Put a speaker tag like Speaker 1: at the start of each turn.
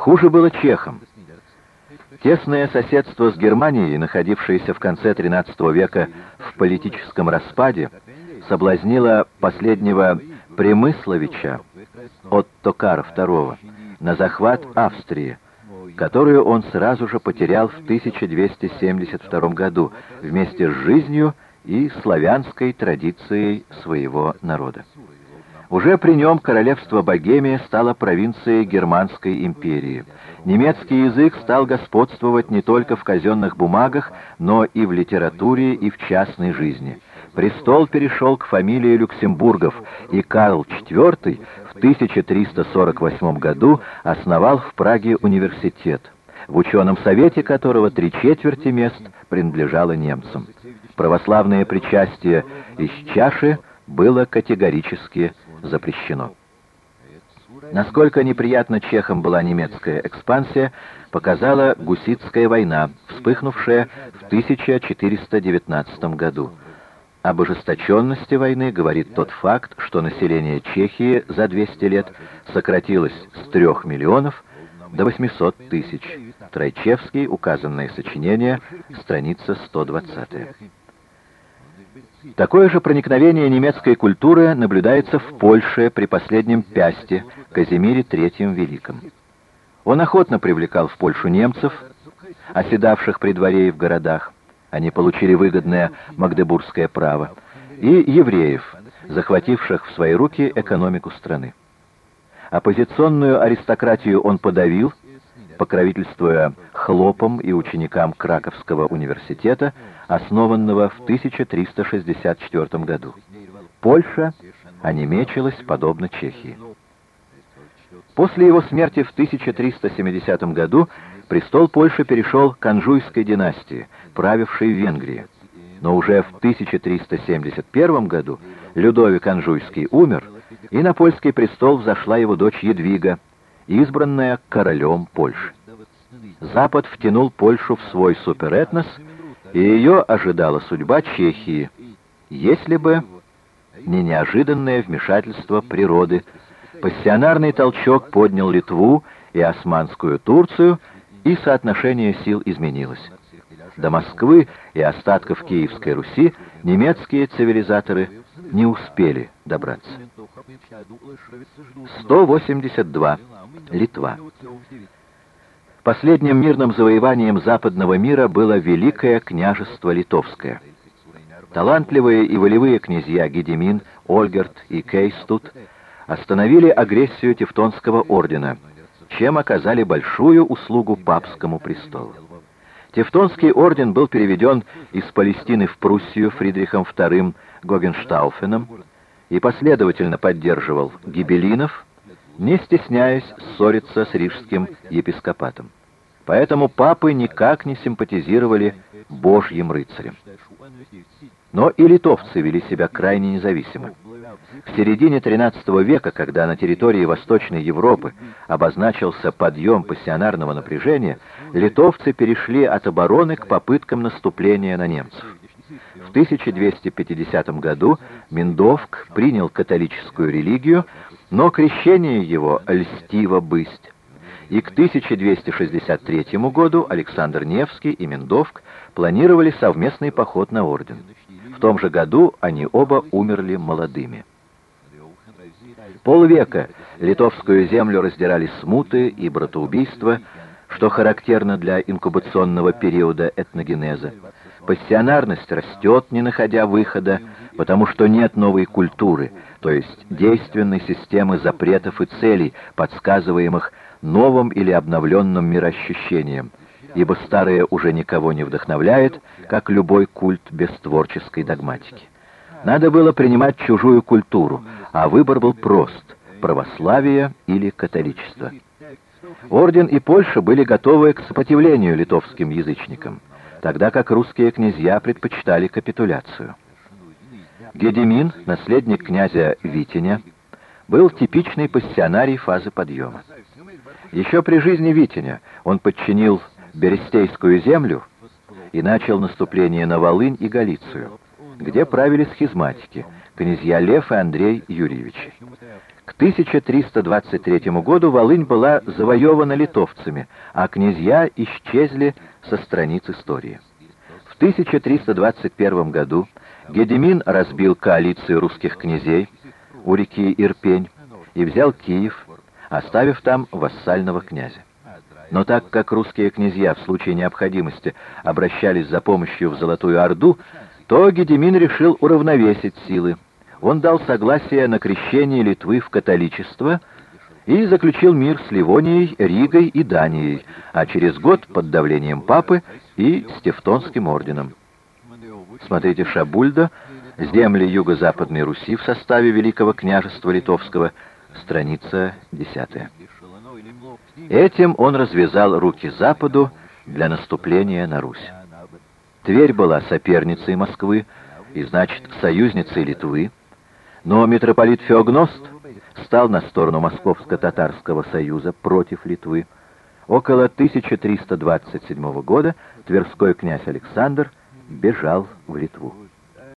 Speaker 1: Хуже было чехам. Тесное соседство с Германией, находившееся в конце XIII века в политическом распаде, соблазнило последнего Премысловича Оттокара II на захват Австрии, которую он сразу же потерял в 1272 году вместе с жизнью и славянской традицией своего народа. Уже при нем королевство Богемия стало провинцией Германской империи. Немецкий язык стал господствовать не только в казенных бумагах, но и в литературе и в частной жизни. Престол перешел к фамилии Люксембургов, и Карл IV в 1348 году основал в Праге университет, в ученом совете которого три четверти мест принадлежало немцам. Православное причастие из чаши было категорически запрещено. Насколько неприятна чехам была немецкая экспансия, показала Гуситская война, вспыхнувшая в 1419 году. Об ожесточенности войны говорит тот факт, что население Чехии за 200 лет сократилось с 3 миллионов до 800 тысяч. Тройчевский, указанное сочинение, страница 120. Такое же проникновение немецкой культуры наблюдается в Польше при последнем Пясте, Казимире III Великом. Он охотно привлекал в Польшу немцев, оседавших при дворе и в городах, они получили выгодное магдебургское право, и евреев, захвативших в свои руки экономику страны. Оппозиционную аристократию он подавил, покровительствуя хлопам и ученикам Краковского университета, основанного в 1364 году. Польша онемечилась подобно Чехии. После его смерти в 1370 году престол Польши перешел к Анжуйской династии, правившей в Венгрии. Но уже в 1371 году Людовик Анжуйский умер, и на польский престол взошла его дочь Едвига, избранная королем Польши. Запад втянул Польшу в свой суперэтнос, и ее ожидала судьба Чехии, если бы не неожиданное вмешательство природы. Пассионарный толчок поднял Литву и Османскую Турцию, и соотношение сил изменилось. До Москвы и остатков Киевской Руси немецкие цивилизаторы не успели добраться. 182. Литва. Последним мирным завоеванием западного мира было Великое княжество Литовское. Талантливые и волевые князья Гедемин, Ольгерт и Кейстут остановили агрессию Тевтонского ордена, чем оказали большую услугу папскому престолу. Тевтонский орден был переведен из Палестины в Пруссию Фридрихом II Гогенштауфеном и последовательно поддерживал гибелинов, не стесняясь ссориться с рижским епископатом. Поэтому папы никак не симпатизировали божьим рыцарям. Но и литовцы вели себя крайне независимо. В середине XIII века, когда на территории Восточной Европы обозначился подъем пассионарного напряжения, литовцы перешли от обороны к попыткам наступления на немцев. В 1250 году Миндовк принял католическую религию, но крещение его льстиво бысть. И к 1263 году Александр Невский и Миндовк планировали совместный поход на орден. В том же году они оба умерли молодыми. Полвека литовскую землю раздирали смуты и братоубийства, что характерно для инкубационного периода этногенеза. Пассионарность растет, не находя выхода, потому что нет новой культуры, то есть действенной системы запретов и целей, подсказываемых новым или обновленным мироощущением, ибо старое уже никого не вдохновляет, как любой культ без творческой догматики. Надо было принимать чужую культуру, а выбор был прост – православие или католичество. Орден и Польша были готовы к сопротивлению литовским язычникам, тогда как русские князья предпочитали капитуляцию. Гедемин, наследник князя Витиня, был типичный пассионарий фазы подъема. Еще при жизни Витиня он подчинил Берестейскую землю и начал наступление на Волынь и Галицию, где правили схизматики, князья Лев и Андрей Юрьевичи. К 1323 году Волынь была завоевана литовцами, а князья исчезли со страниц истории. В 1321 году Гедемин разбил коалицию русских князей у реки Ирпень и взял Киев, оставив там вассального князя. Но так как русские князья в случае необходимости обращались за помощью в Золотую Орду, то Гедемин решил уравновесить силы. Он дал согласие на крещение Литвы в католичество и заключил мир с Ливонией, Ригой и Данией, а через год под давлением папы и с Тевтонским орденом. Смотрите Шабульда «Земли Юго-Западной Руси в составе Великого княжества Литовского», страница 10. Этим он развязал руки Западу для наступления на Русь. Тверь была соперницей Москвы и, значит, союзницей Литвы, но митрополит Феогност стал на сторону Московско-Татарского союза против Литвы. Около 1327 года Тверской князь Александр бежал в Литву.